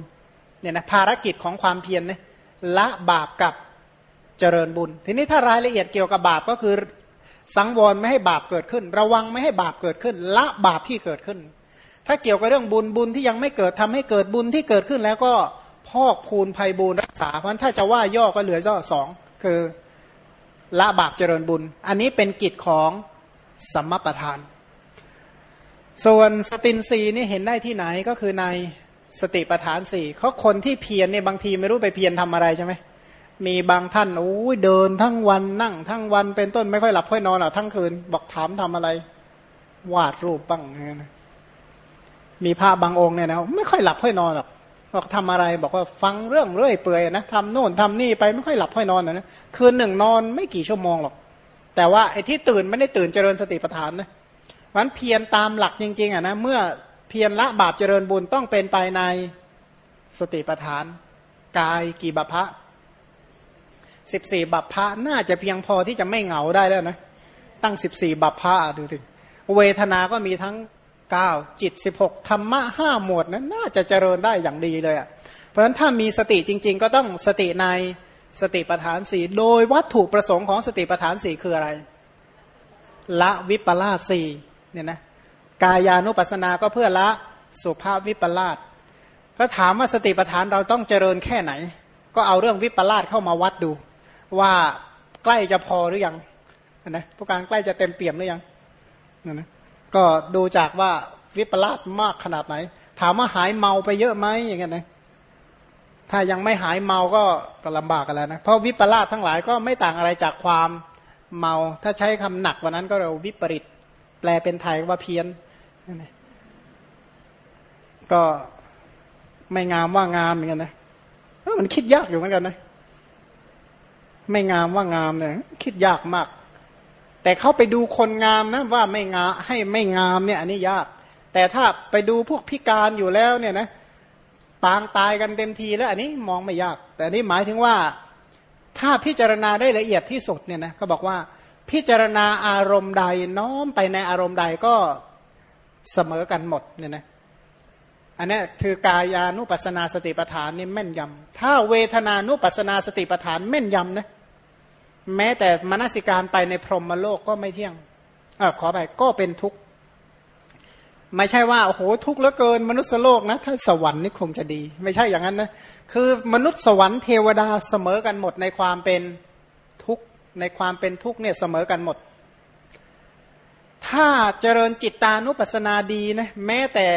เนี่ยนะภารกิจของความเพียรเนี่ยละบาปกับเจริญบุญ ทีนี้ถ้ารายละเอียดเกี่ยวกับบาปก็คือสังวรไม่ให้บาปเกิดขึ้น ระวังไม่ให้บาปเกิดขึ้น ละบาปที่เกิดขึ้น ถ้าเกี่ยวกับเรื่องบุญบุญที่ยังไม่เกิดทำให้เกิดบุญที่เกิดขึ้นแล้วก็พอกพูนภัยบุญรักษาเพราะถ้าจะว่าย่อก็เหลือย่อสองคือ ละบาปเจริญบุญ อันนี้เป็นกิจของสัมมาประธาน ส่วนสตินสีนี่เห็นได้ที่ไหนก็คือในสติประธานสี่เขาคนที่เพียรเนี่ยบางทีไม่รู้ไปเพียรทำอะไรใช่ไหมมีบางท่านโอ้ยเดินทั้งวันนั่ง ทั้งวันเป็นต้นไม่ค่อยหลับค่อยนอนหรอกทั้งคืน บอกถามทำอะไร วาดรูปบ้างนะมีพระบางองค์เนี่ยนะไม่ค่อยหลับค่อยนอนหรอก บอกทำอะไรบอกว่าฟังเรื่องเรื่อยเปื่อยนะทำโน่นทำนี่ไปไม่ค่อยหลับค่อยนอนนะคืนหนึ่งนอนไม่กี่ชั่วโมงหรอก แต่ว่าไอ้ที่ตื่นไม่ได้ตื่นเจริญสติปัฏฐานนะมันเพียรตามหลักจริงๆอะนะเมื่อเพียรละบาปเจริญบุญต้องเป็นไปในสติปัฏฐาน กายกี่บพะสิบสี่บัพพะน่าจะเพียงพอที่จะไม่เหงาได้แล้วนะ ตั้งสิบสี่บัพพะดูถึงเวทนาก็มีทั้ง เก้าจิตสิบหกธรรมะห้าหมวดนั้นน่าจะเจริญได้อย่างดีเลยอะ่ะเพราะฉะนั้นถ้ามีสติจริง ๆ ก็ต้องสติในสติปัฏฐานสี่โดยวัตถุประสงค์ของสติปัฏฐานสี่คืออะไร ละวิปลาสสีเนี่ยนะกายานุปัสสนาก็เพื่อละสุภาพวิปลาสก็ถามว่าสติปัฏฐานเราต้องเจริญแค่ไหน ก็เอาเรื่องวิปลาสเข้ามาวัดดู ว่าใกล้จะพอหรือยังนะผู้การใกล้จะเต็มเปี่ยมหรือยังนะ ก็ดูจากว่าวิปลาสมากขนาดไหน ถามว่าหายเมาไปเยอะไหมอย่างเงี้ยนะถ้ายังไม่หายเมาก็ก็ลำบากกันแล้วนะเพราะวิปลาสทั้งหลายก็ไม่ต่างอะไรจากความเมา ถ้าใช้คำหนักกว่านั้นก็เราวิปริต แปลเป็นไทยว่าเพี้ยนก็ไม่งามว่างามเหมือนกันนะมันคิดยากอยู่เหมือนกันนะ ไม่งามว่างามเนี่ยคิดยากมาก แต่เขาไปดูคนงามนะว่าไม่งามให้ไม่งามเนี่ยอันนี้ยาก แต่ถ้าไปดูพวกพิการอยู่แล้วเนี่ยนะปางตายกันเต็มทีแล้วอันนี้มองไม่ยาก แต่อันนี้หมายถึงว่าถ้าพิจารณาได้ละเอียดที่สุดเนี่ยนะก็บอกว่าพิจารณาอารมณ์ใดน้อมไปในอารมณ์ใดก็เสมอกันหมดเนี่ยนะอันนี้คือกายานุปัสนาสติปัฏฐานนี่แม่นยำถ้าเวทนานุปัสนาสติปัฏฐานแม่นยำนะ แม้แต่มนสิการไปในพรหมโลกก็ไม่เที่ยงอขอไปก็เป็นทุกข์ ไม่ใช่ว่าโอ้โหทุกข์เหลือเกินมนุษย์โลกนะ ถ้าสวรรค์นี่คงจะดี ไม่ใช่อย่างนั้นนะคือมนุษย์สวรรค์เทวดาเสมอกันหมดในความเป็นทุกข์ในความเป็นทุกข์เนี่ยเสมอกันหมด ถ้าเจริญจิตตานุปัสสนาดีนะแม้แต่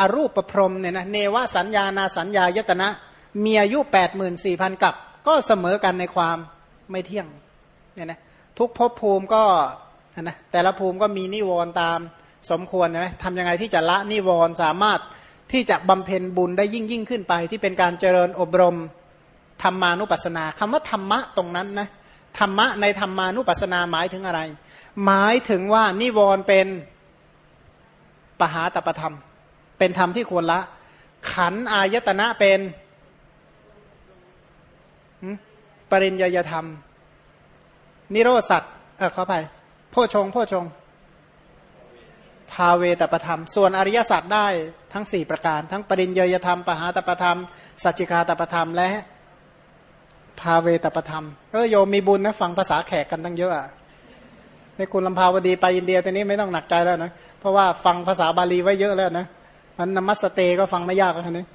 อรูปประพรมเนี่ยนะเนวสัญญานาสัญญายตนะ มีอายุแปดหมื่นสี่พันกับ ก็เสมอกันในความ ไม่เที่ยงเนี่ยนะทุกภพภูมิก็นะแต่ละภูมิก็มีนิวรณ์ตามสมควรใช่ไหมทำยังไงที่จะละนิวรณ์สามารถที่จะบำเพ็ญบุญได้ยิ่งยิ่งขึ้นไป ที่เป็นการเจริญอบรมธรรมานุปัสสนาคำว่าธรรมะตรงนั้นนะธรรมะในธรรมานุปัสสนาหมายถึงอะไร หมายถึงว่านิวรณ์เป็นปหาตประธรรม เป็นธรรมที่ควรละ ขันอายตนะเป็น ปริญญาธรรม นิโรสัตเออเข้าไปพ่อชงพ่อชงภาเวตประธรรม ส่วนอริยสัจได้ทั้งสี่ประการ ทั้งปริญญาธรรม ปหาตประธรรม สัจจิกาตประธรรม และภาเวตประธรรมเออโยมมีบุญนะฟังภาษาแขกกันตั้งเยอะอะในคุณลำพาวดีไปอินเดียตอนนี้ไม่ต้องหนักใจแล้วนะ เพราะว่าฟังภาษาบาลีไว้เยอะแล้วนะมันนมัสเตก็ฟังไม่ยากนะนี้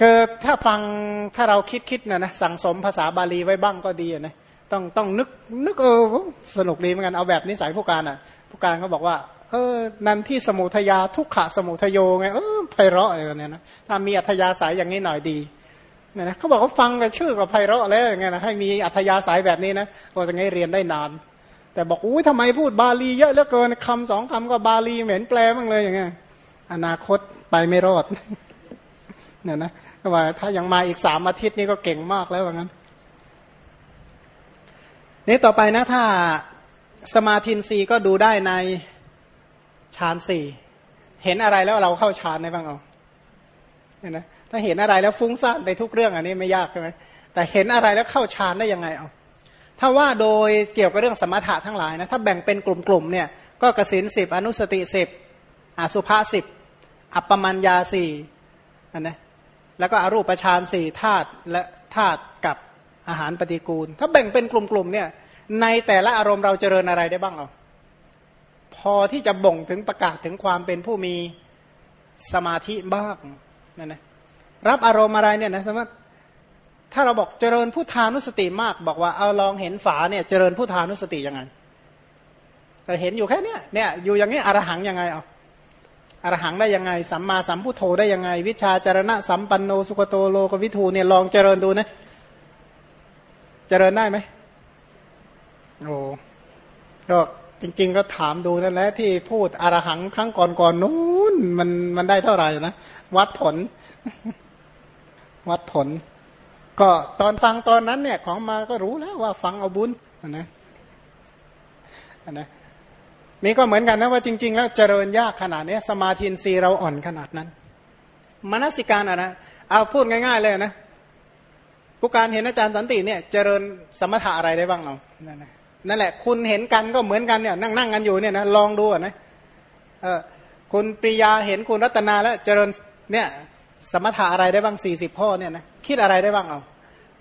คือถ้าฟังถ้าเราคิดคิดนะนะสั่งสมภาษาบาลีไว้บ้างก็ดีนะต้องต้องนึกนึกเออสนุกดีเหมือนกันเอาแบบนิสัยผู้การอะ ผู้การเขาบอกว่า เออ นันที่สมุทยาทุกขะสมุทโยไงเออไพเราะอะไรเนี่ยนะถ้ามีอัธยาศัยอย่างนี้หน่อยดีเนี่ยนะเขาบอกว่าฟังกับชื่อกับไพเราะแล้วอย่างเงี้ยนะให้มีอัธยาศัยแบบนี้นะโอ้จะไงเรียนได้นาน แต่บอกอุ้ยทำไมพูดบาลีเยอะเหลือเกินคำสองคำก็บาลีเหม็นแปลบ้างเลยอย่างเงี้ยอนาคตไปไม่รอด เนี่ยนะว่าถ้ายังมาอีกสามอาทิตย์นี่ก็เก่งมากแล้วว่างั้น นี่ต่อไปนะถ้าสมาธินสีก็ดูได้ในฌานสี่เห็นอะไรแล้วเราเข้าฌานได้บ้างเอาเนี่ยนะถ้าเห็นอะไรแล้วฟุ้งซ่านไปทุกเรื่องอันนี้ไม่ยากใช่ไหมแต่เห็นอะไรแล้วเข้าฌานได้ยังไงเอาถ้าว่าโดยเกี่ยวกับเรื่องสมถะทั้งหลายนะถ้าแบ่งเป็นกลุ่มๆเนี่ยก็กสินสิบอนุสติสิบอสุภาสิบอัปปมัญญาสี่อันนะ แล้วก็อรูปฌานสี่ธาตุและธาตุกับอาหารปฏิกูล ถ้าแบ่งเป็นกลุ่มๆเนี่ย ในแต่ละอารมณ์เราเจริญอะไรได้บ้างเอาพอที่จะบ่งถึงประกาศถึงความเป็นผู้มีสมาธิบ้างนั่นนะรับอารมณ์อะไรเนี่ยนะสมมติถ้าเราบอกเจริญพุทธานุสติมาก บอกว่าเอาลองเห็นฝาเนี่ยเจริญพุทธานุสติยังไง แต่เห็นอยู่แค่เนี้ยเนี่ยอยู่อย่างนี้อรหังยังไงเอา อรหังได้ยังไง สัมมาสัมพุทโธได้ยังไง วิชาจารณะสัมปันโนสุขโตโลกวิทูเนี่ยลองเจริญดูนะ เจริญได้ไหมโอ้ก็จริง ๆ ก็ถามดูนั่นแหละที่พูดอรหังครั้งก่อนๆนู้นมันมันได้เท่าไหร่นะวัดผล วัดผล ก็ตอนฟังตอนนั้นเนี่ย ของมาก็รู้แล้วว่าฟังเอาบุญนะนะ นี่ก็เหมือนกันนะว่าจริง ๆ แล้วเจริญยากขนาดนี้สมาธินีเราอ่อนขนาดนั้นมนสิการอะนะเอาพูดง่าย ๆ เลยนะผู้การเห็นอาจารย์สันติเนี่ยเจริญสมถะอะไรได้บ้างเรานั่นนะนั่นแหละ คุณเห็นกันก็เหมือนกันเนี่ยนั่งนั่งกันอยู่เนี่ยนะลองดูนะเออคุณปริยาเห็นคุณรัตนาแล้วเจริญเนี่ยสมถะอะไรได้บ้างสี่สิบข้อเนี่ยนะคิดอะไรได้บ้างเอา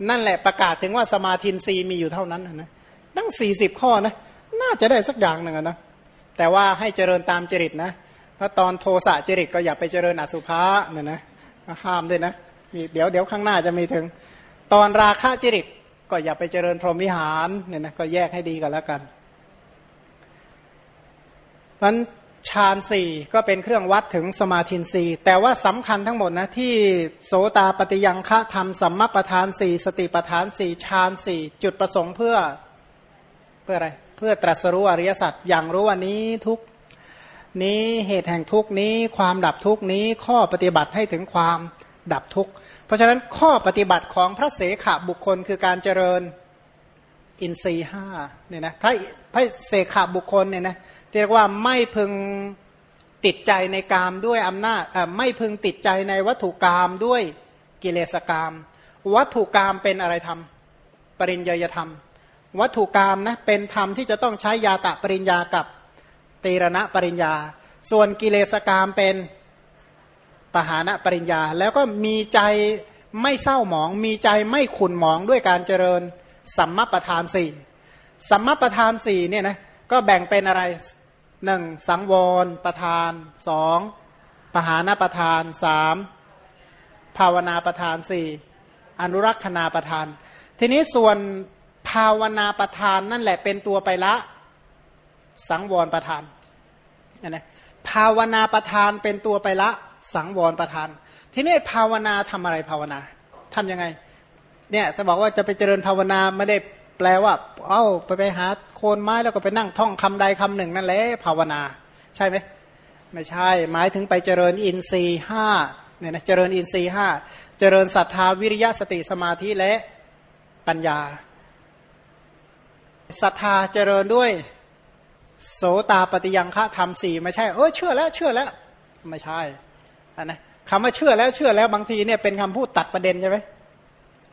นั่นแหละประกาศถึงว่าสมาธินรีมีอยู่เท่านั้นนะตั้งสี่สิบข้อนะน่าจะได้สักอย่างหนึ่งนะ แต่ว่าให้เจริญตามจริตนะถ้าตอนโทสะจริตก็อย่าไปเจริญอสุภะเนี่ยนะห้ามด้วยนะมีเดี๋ยวเดี๋ยวข้างหน้าจะมีถึง ตอนราคะจริตก็อย่าไปเจริญพรหมิหารเนี่ยนะก็แยกให้ดีกันแล้วกันมันฌานสี่ก็เป็นเครื่องวัดถึงสมาธินสี่แต่ว่าสำคัญทั้งหมดนะที่โสตาปฏิยังฆะธรรมสัมมาประธานสี่สติประธานสี่ฌานสี่จุดประสงค์เพื่อเพื่ออะไรเพื่อตรัสรู้อริยสัจอย่างรู้ว่านี้ทุกนี้เหตุแห่งทุกนี้ ความดับทุกนี้ข้อปฏิบัติให้ถึงความดับทุกเพราะฉะนั้นข้อปฏิบัติของพระเสขบุคคลคือการเจริญอินทรีห้าเนี่ยนะพระพระเสขบุคคลเนี่ยนะเรียกว่าไม่พึงติดใจในกามด้วยอำนาจไม่พึงติดใจในวัตถุกรรมด้วยกิเลสกรรมวัตถุกรรมเป็นอะไรธรรมปริญญาธรรม วัตถุกรรมนะเป็นธรรมที่จะต้องใช้ยาตะปริญญากับตีรณะปริญญา ส่วนกิเลสกรรมเป็นปหานะปริญญา แล้วก็มีใจไม่เศร้าหมอง มีใจไม่ขุนหมองด้วยการเจริญสัมมาประธานสี่สัมมาประธานสี่เนี่ยนะก็แบ่งเป็นอะไรหนึ่งสังวรประธานสองปหานประธานสามภาวนาประธานสี่อนุรักษณาประธาน ทีนี้ส่วน ภาวนาประธานนั่นแหละเป็นตัวไปละ สังวรประธานนะภาวนาประธานเป็นตัวไปละ สังวรประธาน ทีนี้ภาวนาทำอะไรภาวนา ทํำยังไง เนี่ยถ้าบอกว่าจะไปเจริญภาวนาไม่ได้แปลว่า เอ้าไปไปหาโคนไม้แล้วก็ไปนั่งท่องคำใดคำหนึ่งนั่นแหละภาวนา ใช่ไหมไม่ใช่ หมายถึงไปเจริญอินทรีห้าเนี่ยนะเจริญอินทรีห้าเจริญศรัทธาวิริยะสติสมาธิและปัญญา ศรัทธาเจริญด้วย โสตาปฏิยังฆะธรรมสี่ไม่ใช่เออเชื่อแล้วเชื่อแล้ว ไม่ใช่อันนะคำว่าเชื่อแล้วเชื่อแล้วบางทีเนี่ยเป็นคำพูดตัดประเด็นใช่ไหม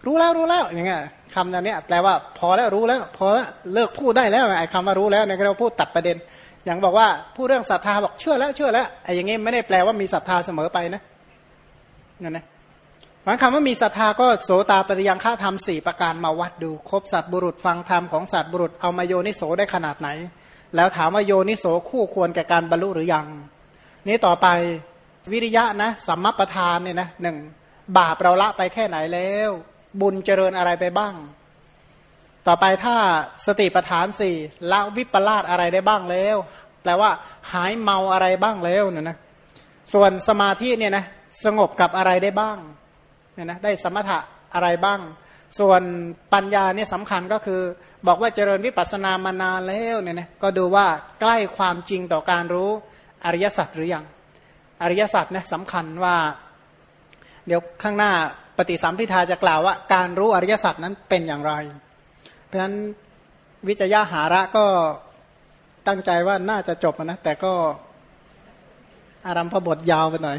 รู้แล้วรู้แล้วอย่างเงี้ยคำนี้แปลว่าพอแล้วรู้แล้ว พอแล้วเลิกพูดได้แล้วไอ้คำว่ารู้แล้วเนี่ยเราพูดตัดประเด็น อย่างบอกว่าผู้เรื่องศรัทธาบอกเชื่อแล้วเชื่อแล้วไอ้อย่างงี้ไม่ได้แปลว่ามีศรัทธาเสมอไปนะนั่นนะ หมายคำว่ามีศรัทธาก็โสตาปฏิยังฆาธรรมสี่ประการมาวัดดูครบสัตบุรุษฟังธรรมของสัตบุรุษเอามาโยนิโสได้ขนาดไหน แล้วถามว่าโยนิโสคู่ควรแก่การบรรลุหรือยัง นี้ต่อไปวิริยะนะสัมมาประธานเนี่ยนะหนึ่งบาปเราละไปแค่ไหนแล้ว บุญเจริญอะไรไปบ้าง ต่อไปถ้าสติปัฏฐานสี่ละวิปลาสอะไรได้บ้างแล้ว แปลว่าหายเมาอะไรบ้างแล้วเนี่ยนะส่วนสมาธิเนี่ยนะสงบกับอะไรได้บ้าง เนี่ยนะได้สมถะอะไรบ้าง ส่วนปัญญาเนี่ยสำคัญก็คือ บอกว่าเจริญวิปัสสนามานานแล้วเนี่ยนะก็ดูว่าใกล้ความจริงต่อการรู้อริยสัจหรือยังอริยสัจเนี่ยสำคัญว่า เดี๋ยวข้างหน้าปฏิสัมพิทาจะกล่าวว่า การรู้อริยสัจนั้นเป็นอย่างไร เพราะฉะนั้นวิจยะหาระก็ตั้งใจว่าน่าจะจบนะแต่ก็อารัมพบทยาวไปหน่อย